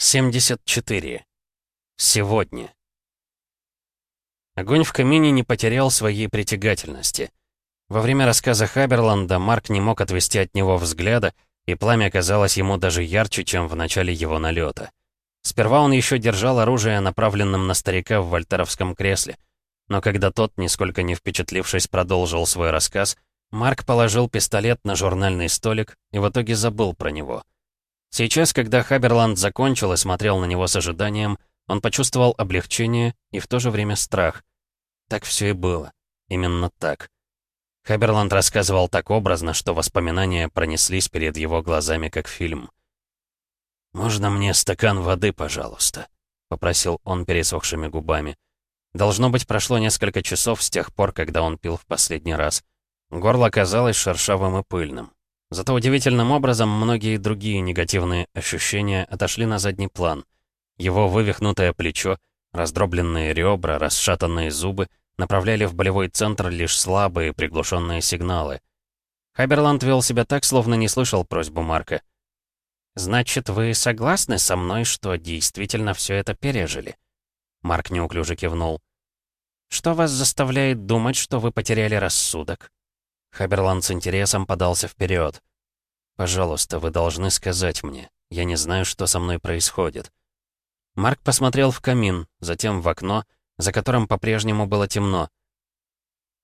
74. Сегодня. Огонь в камине не потерял своей притягательности. Во время рассказа Хаберланда Марк не мог отвести от него взгляда, и пламя казалось ему даже ярче, чем в начале его налета. Сперва он еще держал оружие, направленным на старика в вольтеровском кресле. Но когда тот, нисколько не впечатлившись, продолжил свой рассказ, Марк положил пистолет на журнальный столик и в итоге забыл про него — Сейчас, когда Хаберланд закончил и смотрел на него с ожиданием, он почувствовал облегчение и в то же время страх. Так все и было. Именно так. Хаберланд рассказывал так образно, что воспоминания пронеслись перед его глазами, как фильм. «Можно мне стакан воды, пожалуйста?» — попросил он пересохшими губами. Должно быть, прошло несколько часов с тех пор, когда он пил в последний раз. Горло казалось шершавым и пыльным. Зато удивительным образом многие другие негативные ощущения отошли на задний план. Его вывихнутое плечо, раздробленные ребра, расшатанные зубы направляли в болевой центр лишь слабые приглушенные сигналы. Хаберланд вел себя так, словно не слышал просьбу Марка. «Значит, вы согласны со мной, что действительно все это пережили?» Марк неуклюже кивнул. «Что вас заставляет думать, что вы потеряли рассудок?» Хаберланд с интересом подался вперед. «Пожалуйста, вы должны сказать мне. Я не знаю, что со мной происходит». Марк посмотрел в камин, затем в окно, за которым по-прежнему было темно.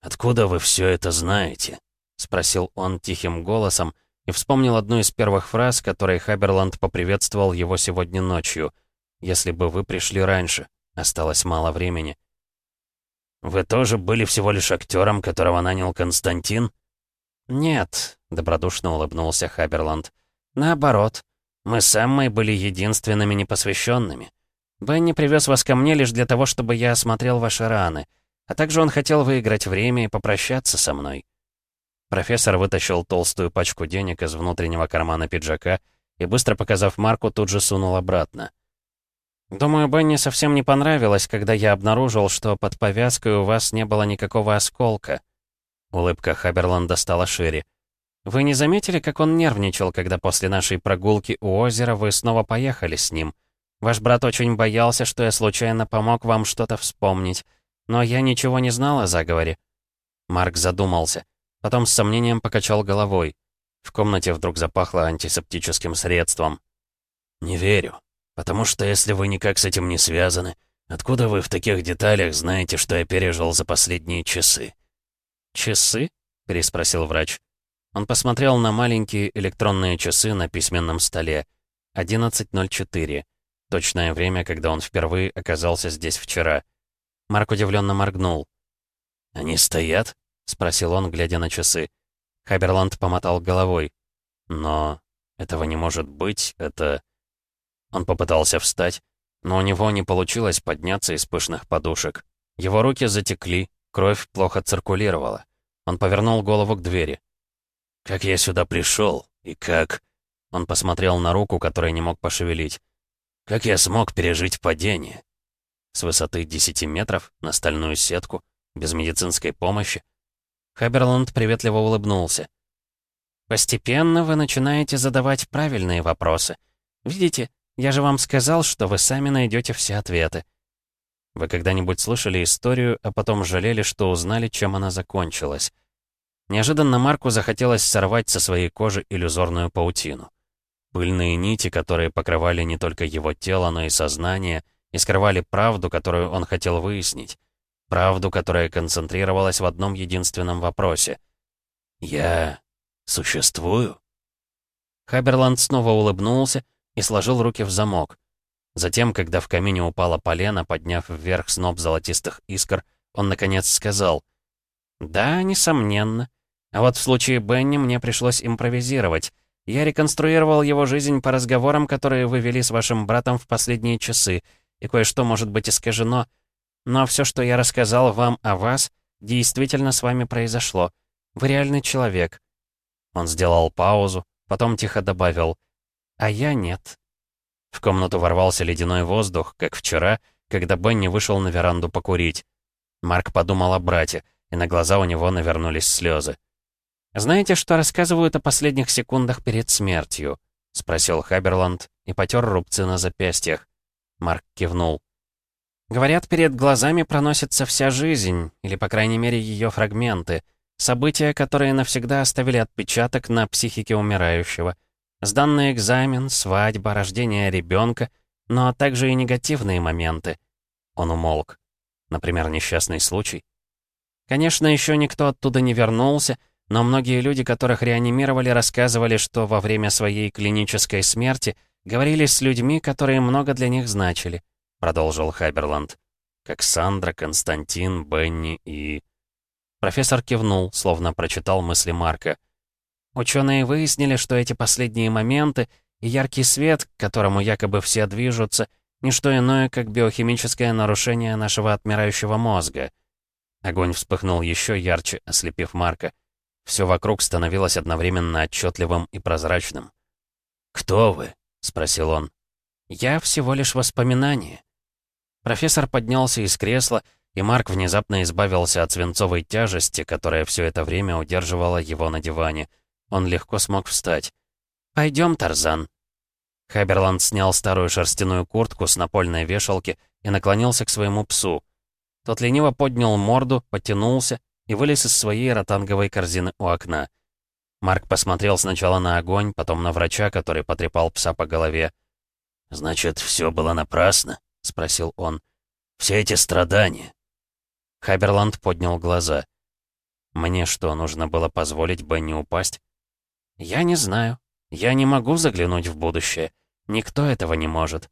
«Откуда вы все это знаете?» — спросил он тихим голосом и вспомнил одну из первых фраз, которой Хаберланд поприветствовал его сегодня ночью. «Если бы вы пришли раньше, осталось мало времени». «Вы тоже были всего лишь актером, которого нанял Константин?» «Нет», — добродушно улыбнулся Хаберланд. «Наоборот, мы с Эммой были единственными непосвященными. Бенни привез вас ко мне лишь для того, чтобы я осмотрел ваши раны, а также он хотел выиграть время и попрощаться со мной». Профессор вытащил толстую пачку денег из внутреннего кармана пиджака и, быстро показав Марку, тут же сунул обратно. «Думаю, Бенни совсем не понравилось, когда я обнаружил, что под повязкой у вас не было никакого осколка». Улыбка Хаберланда стала шире. «Вы не заметили, как он нервничал, когда после нашей прогулки у озера вы снова поехали с ним? Ваш брат очень боялся, что я случайно помог вам что-то вспомнить. Но я ничего не знал о заговоре». Марк задумался. Потом с сомнением покачал головой. В комнате вдруг запахло антисептическим средством. «Не верю», Потому что если вы никак с этим не связаны, откуда вы в таких деталях знаете, что я пережил за последние часы?» «Часы?» — переспросил врач. Он посмотрел на маленькие электронные часы на письменном столе. 11.04. Точное время, когда он впервые оказался здесь вчера. Марк удивленно моргнул. «Они стоят?» — спросил он, глядя на часы. Хаберланд помотал головой. «Но этого не может быть, это...» Он попытался встать, но у него не получилось подняться из пышных подушек. Его руки затекли, кровь плохо циркулировала. Он повернул голову к двери. «Как я сюда пришел? И как...» Он посмотрел на руку, которой не мог пошевелить. «Как я смог пережить падение?» С высоты 10 метров, на стальную сетку, без медицинской помощи. Хаберланд приветливо улыбнулся. «Постепенно вы начинаете задавать правильные вопросы. Видите, я же вам сказал, что вы сами найдете все ответы. Вы когда-нибудь слышали историю, а потом жалели, что узнали, чем она закончилась? Неожиданно Марку захотелось сорвать со своей кожи иллюзорную паутину. Пыльные нити, которые покрывали не только его тело, но и сознание, и скрывали правду, которую он хотел выяснить. Правду, которая концентрировалась в одном единственном вопросе. «Я существую?» Хаберланд снова улыбнулся, и сложил руки в замок. Затем, когда в камине упала полена, подняв вверх сноп золотистых искр, он наконец сказал «Да, несомненно. А вот в случае Бенни мне пришлось импровизировать. Я реконструировал его жизнь по разговорам, которые вы вели с вашим братом в последние часы, и кое-что может быть искажено. Но все, что я рассказал вам о вас, действительно с вами произошло. Вы реальный человек». Он сделал паузу, потом тихо добавил а я нет. В комнату ворвался ледяной воздух, как вчера, когда Бенни вышел на веранду покурить. Марк подумал о брате, и на глаза у него навернулись слезы. «Знаете, что рассказывают о последних секундах перед смертью?» — спросил Хаберланд, и потер рубцы на запястьях. Марк кивнул. «Говорят, перед глазами проносится вся жизнь, или, по крайней мере, ее фрагменты. События, которые навсегда оставили отпечаток на психике умирающего. Сданный экзамен, свадьба, рождение ребенка, но также и негативные моменты». Он умолк. Например, несчастный случай. Конечно, еще никто оттуда не вернулся, но многие люди, которых реанимировали, рассказывали, что во время своей клинической смерти говорили с людьми, которые много для них значили, продолжил Хайберланд. Как Сандра, Константин, Бенни и... Профессор кивнул, словно прочитал мысли Марка. Ученые выяснили, что эти последние моменты и яркий свет, к которому якобы все движутся, не что иное, как биохимическое нарушение нашего отмирающего мозга. Огонь вспыхнул еще ярче, ослепив Марка. Все вокруг становилось одновременно отчетливым и прозрачным. «Кто вы?» — спросил он. «Я всего лишь воспоминание». Профессор поднялся из кресла, и Марк внезапно избавился от свинцовой тяжести, которая все это время удерживала его на диване. Он легко смог встать. «Пойдем, Тарзан». Хаберланд снял старую шерстяную куртку с напольной вешалки и наклонился к своему псу. Тот лениво поднял морду, потянулся и вылез из своей ротанговой корзины у окна. Марк посмотрел сначала на огонь, потом на врача, который потрепал пса по голове. «Значит, все было напрасно?» — спросил он. «Все эти страдания?» Хаберланд поднял глаза. «Мне что, нужно было позволить Бенни упасть?» «Я не знаю. Я не могу заглянуть в будущее. Никто этого не может.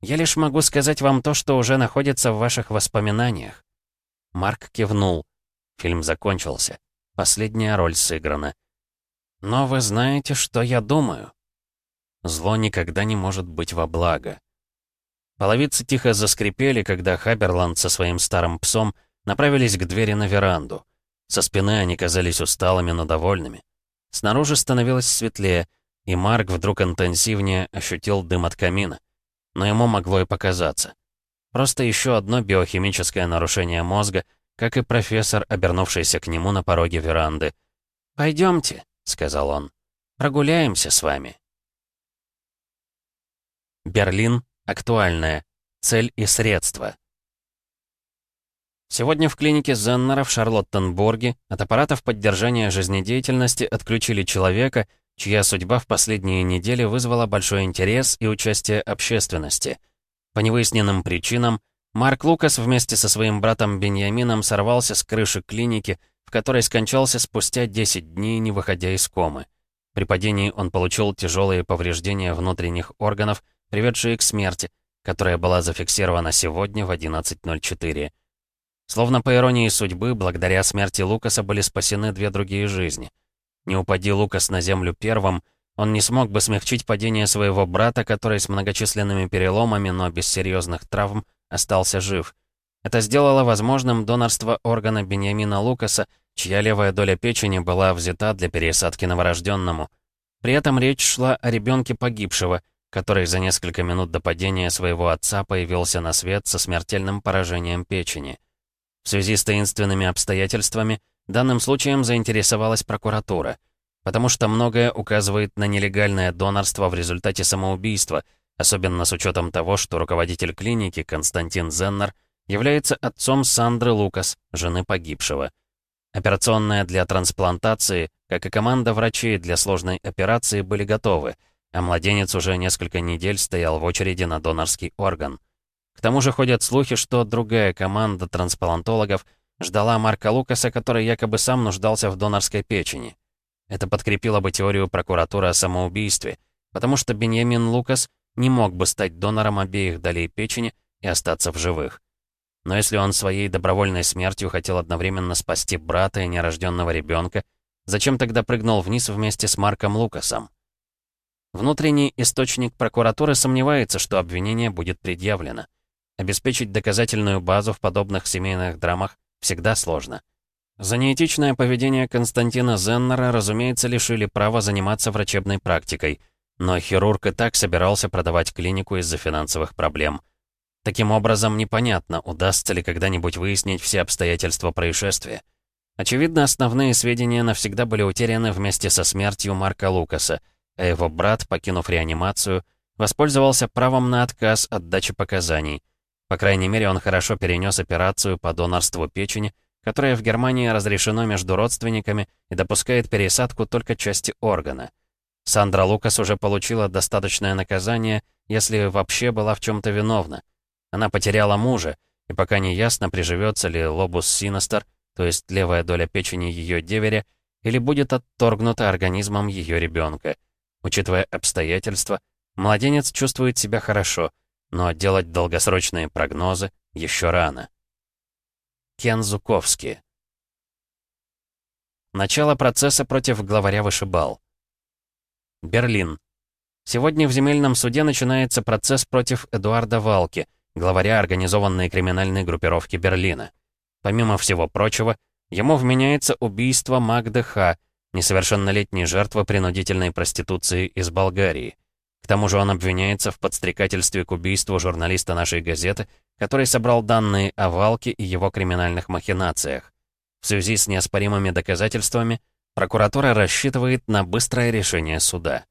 Я лишь могу сказать вам то, что уже находится в ваших воспоминаниях». Марк кивнул. Фильм закончился. Последняя роль сыграна. Но вы знаете, что я думаю? Зло никогда не может быть во благо. Половицы тихо заскрипели, когда Хаберланд со своим старым псом направились к двери на веранду. Со спины они казались усталыми, но довольными. Снаружи становилось светлее, и Марк вдруг интенсивнее ощутил дым от камина. Но ему могло и показаться. Просто еще одно биохимическое нарушение мозга — как и профессор, обернувшийся к нему на пороге веранды. «Пойдемте», — сказал он, — «прогуляемся с вами». Берлин. Актуальное. Цель и средства. Сегодня в клинике Зеннера в Шарлоттенбурге от аппаратов поддержания жизнедеятельности отключили человека, чья судьба в последние недели вызвала большой интерес и участие общественности. По невыясненным причинам Марк Лукас вместе со своим братом Беньямином сорвался с крыши клиники, в которой скончался спустя 10 дней, не выходя из комы. При падении он получил тяжелые повреждения внутренних органов, приведшие к смерти, которая была зафиксирована сегодня в 11.04. Словно по иронии судьбы, благодаря смерти Лукаса были спасены две другие жизни. Не упади Лукас на землю первым, он не смог бы смягчить падение своего брата, который с многочисленными переломами, но без серьезных травм, остался жив. Это сделало возможным донорство органа Беньямина Лукаса, чья левая доля печени была взята для пересадки новорожденному. При этом речь шла о ребенке погибшего, который за несколько минут до падения своего отца появился на свет со смертельным поражением печени. В связи с таинственными обстоятельствами данным случаем заинтересовалась прокуратура, потому что многое указывает на нелегальное донорство в результате самоубийства — особенно с учетом того, что руководитель клиники Константин Зеннер является отцом Сандры Лукас, жены погибшего. Операционная для трансплантации, как и команда врачей для сложной операции, были готовы, а младенец уже несколько недель стоял в очереди на донорский орган. К тому же ходят слухи, что другая команда трансплантологов ждала Марка Лукаса, который якобы сам нуждался в донорской печени. Это подкрепило бы теорию прокуратуры о самоубийстве, потому что Беньямин Лукас не мог бы стать донором обеих долей печени и остаться в живых. Но если он своей добровольной смертью хотел одновременно спасти брата и нерожденного ребенка, зачем тогда прыгнул вниз вместе с Марком Лукасом? Внутренний источник прокуратуры сомневается, что обвинение будет предъявлено. Обеспечить доказательную базу в подобных семейных драмах всегда сложно. За неэтичное поведение Константина Зеннера, разумеется, лишили права заниматься врачебной практикой – но хирург и так собирался продавать клинику из-за финансовых проблем. Таким образом, непонятно, удастся ли когда-нибудь выяснить все обстоятельства происшествия. Очевидно, основные сведения навсегда были утеряны вместе со смертью Марка Лукаса, а его брат, покинув реанимацию, воспользовался правом на отказ от дачи показаний. По крайней мере, он хорошо перенес операцию по донорству печени, которая в Германии разрешено между родственниками и допускает пересадку только части органа. Сандра Лукас уже получила достаточное наказание, если вообще была в чем-то виновна. Она потеряла мужа, и пока не ясно, приживется ли лобус синестер, то есть левая доля печени ее деверя, или будет отторгнута организмом ее ребенка. Учитывая обстоятельства, младенец чувствует себя хорошо, но делать долгосрочные прогнозы еще рано. Кен Зуковский Начало процесса против главаря вышибал. Берлин. Сегодня в земельном суде начинается процесс против Эдуарда Валки, главаря организованной криминальной группировки Берлина. Помимо всего прочего, ему вменяется убийство Магды Ха, несовершеннолетней жертвы принудительной проституции из Болгарии. Тому же он обвиняется в подстрекательстве к убийству журналиста нашей газеты, который собрал данные о Валке и его криминальных махинациях. В связи с неоспоримыми доказательствами Прокуратура рассчитывает на быстрое решение суда.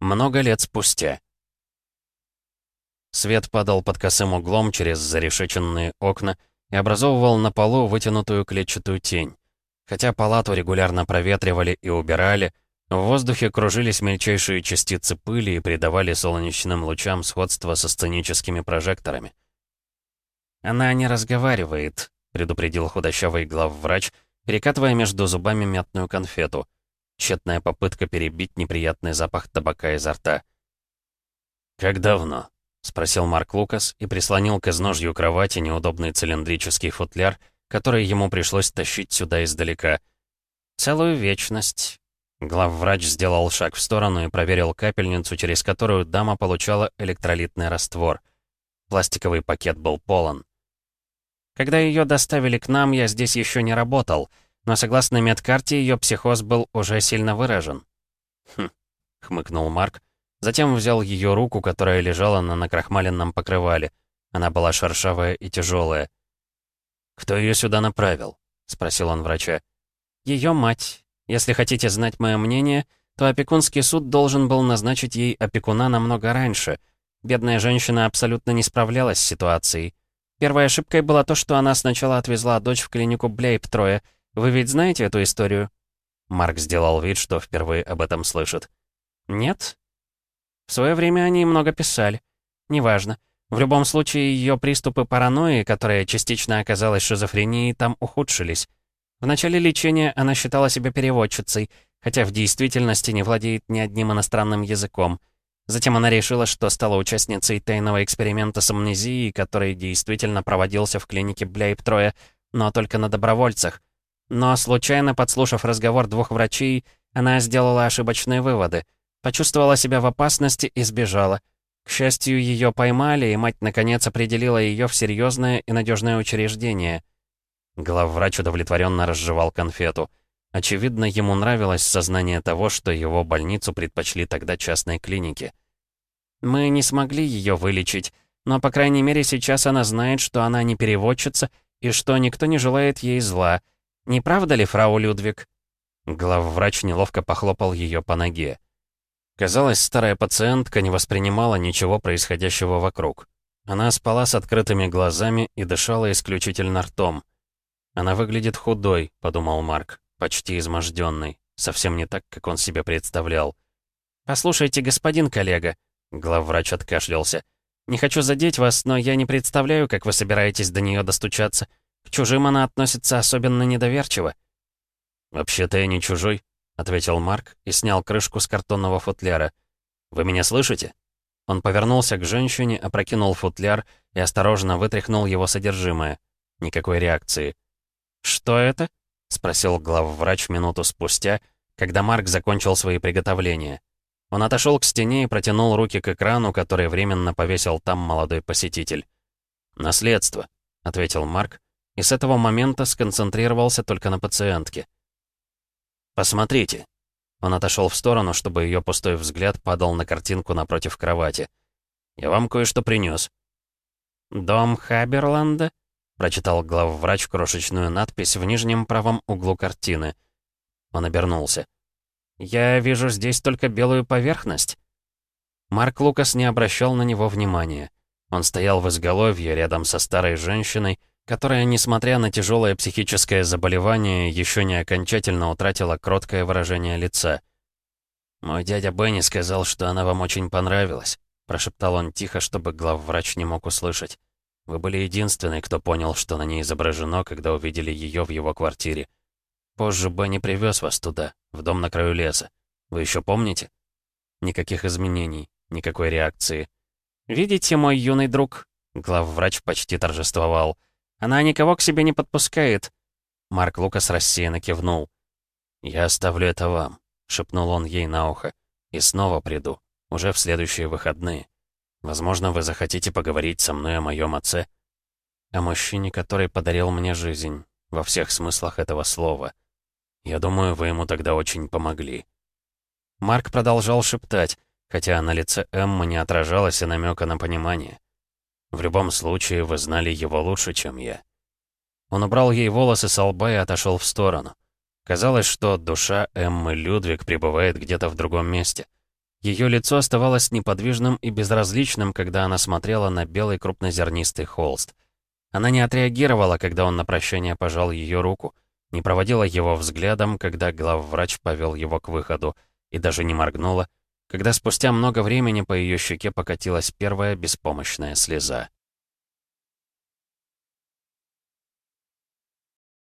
Много лет спустя. Свет падал под косым углом через зарешеченные окна и образовывал на полу вытянутую клетчатую тень. Хотя палату регулярно проветривали и убирали, в воздухе кружились мельчайшие частицы пыли и придавали солнечным лучам сходство со сценическими прожекторами. «Она не разговаривает», — предупредил худощавый главврач, перекатывая между зубами мятную конфету. Тщетная попытка перебить неприятный запах табака изо рта. «Как давно?» — спросил Марк Лукас и прислонил к изножью кровати неудобный цилиндрический футляр, который ему пришлось тащить сюда издалека. «Целую вечность». Главврач сделал шаг в сторону и проверил капельницу, через которую дама получала электролитный раствор. Пластиковый пакет был полон. Когда ее доставили к нам, я здесь еще не работал, но согласно медкарте, ее психоз был уже сильно выражен. «Хм», — хмыкнул Марк. Затем взял ее руку, которая лежала на накрахмаленном покрывале. Она была шершавая и тяжелая. «Кто ее сюда направил?» — спросил он врача. «Ее мать. Если хотите знать мое мнение, то опекунский суд должен был назначить ей опекуна намного раньше. Бедная женщина абсолютно не справлялась с ситуацией. Первой ошибкой было то, что она сначала отвезла дочь в клинику Блейб-Троя. Вы ведь знаете эту историю?» Марк сделал вид, что впервые об этом слышит. «Нет?» В свое время они много писали. Неважно. В любом случае, ее приступы паранойи, которая частично оказалась шизофренией, там ухудшились. В начале лечения она считала себя переводчицей, хотя в действительности не владеет ни одним иностранным языком. Затем она решила, что стала участницей тайного эксперимента с амнезией, который действительно проводился в клинике Бляйптроя, но только на добровольцах. Но, случайно подслушав разговор двух врачей, она сделала ошибочные выводы. Почувствовала себя в опасности и сбежала. К счастью, ее поймали, и мать наконец определила ее в серьезное и надежное учреждение. Главврач удовлетворенно разжевал конфету. Очевидно, ему нравилось сознание того, что его больницу предпочли тогда частной клинике. Мы не смогли ее вылечить, но, по крайней мере, сейчас она знает, что она не переводчица и что никто не желает ей зла. Не правда ли, фрау Людвиг?» Главврач неловко похлопал ее по ноге. Казалось, старая пациентка не воспринимала ничего происходящего вокруг. Она спала с открытыми глазами и дышала исключительно ртом. «Она выглядит худой», — подумал Марк, — «почти изможденной. Совсем не так, как он себе представлял». «Послушайте, господин коллега», Главврач откашлялся. «Не хочу задеть вас, но я не представляю, как вы собираетесь до нее достучаться. К чужим она относится особенно недоверчиво». «Вообще-то я не чужой», — ответил Марк и снял крышку с картонного футляра. «Вы меня слышите?» Он повернулся к женщине, опрокинул футляр и осторожно вытряхнул его содержимое. Никакой реакции. «Что это?» — спросил главврач минуту спустя, когда Марк закончил свои приготовления. Он отошел к стене и протянул руки к экрану, который временно повесил там молодой посетитель. «Наследство», — ответил Марк, и с этого момента сконцентрировался только на пациентке. «Посмотрите». Он отошел в сторону, чтобы ее пустой взгляд падал на картинку напротив кровати. «Я вам кое-что принес. «Дом Хаберланда?» — прочитал главврач крошечную надпись в нижнем правом углу картины. Он обернулся. «Я вижу здесь только белую поверхность». Марк Лукас не обращал на него внимания. Он стоял в изголовье рядом со старой женщиной, которая, несмотря на тяжелое психическое заболевание, еще не окончательно утратила кроткое выражение лица. «Мой дядя Бенни сказал, что она вам очень понравилась», прошептал он тихо, чтобы главврач не мог услышать. «Вы были единственный, кто понял, что на ней изображено, когда увидели ее в его квартире. Позже Бенни привез вас туда, в дом на краю леса. Вы еще помните?» Никаких изменений, никакой реакции. «Видите, мой юный друг?» Главврач почти торжествовал. «Она никого к себе не подпускает». Марк Лукас рассеянно кивнул. «Я оставлю это вам», — шепнул он ей на ухо. «И снова приду, уже в следующие выходные. Возможно, вы захотите поговорить со мной о моем отце. О мужчине, который подарил мне жизнь, во всех смыслах этого слова. Я думаю, вы ему тогда очень помогли». Марк продолжал шептать, хотя на лице Эммы не отражалось и намека на понимание. «В любом случае, вы знали его лучше, чем я». Он убрал ей волосы со лба и отошел в сторону. Казалось, что душа Эммы Людвиг пребывает где-то в другом месте. Ее лицо оставалось неподвижным и безразличным, когда она смотрела на белый крупнозернистый холст. Она не отреагировала, когда он на прощание пожал ее руку, не проводила его взглядом, когда главврач повел его к выходу — и даже не моргнула, когда спустя много времени по ее щеке покатилась первая беспомощная слеза.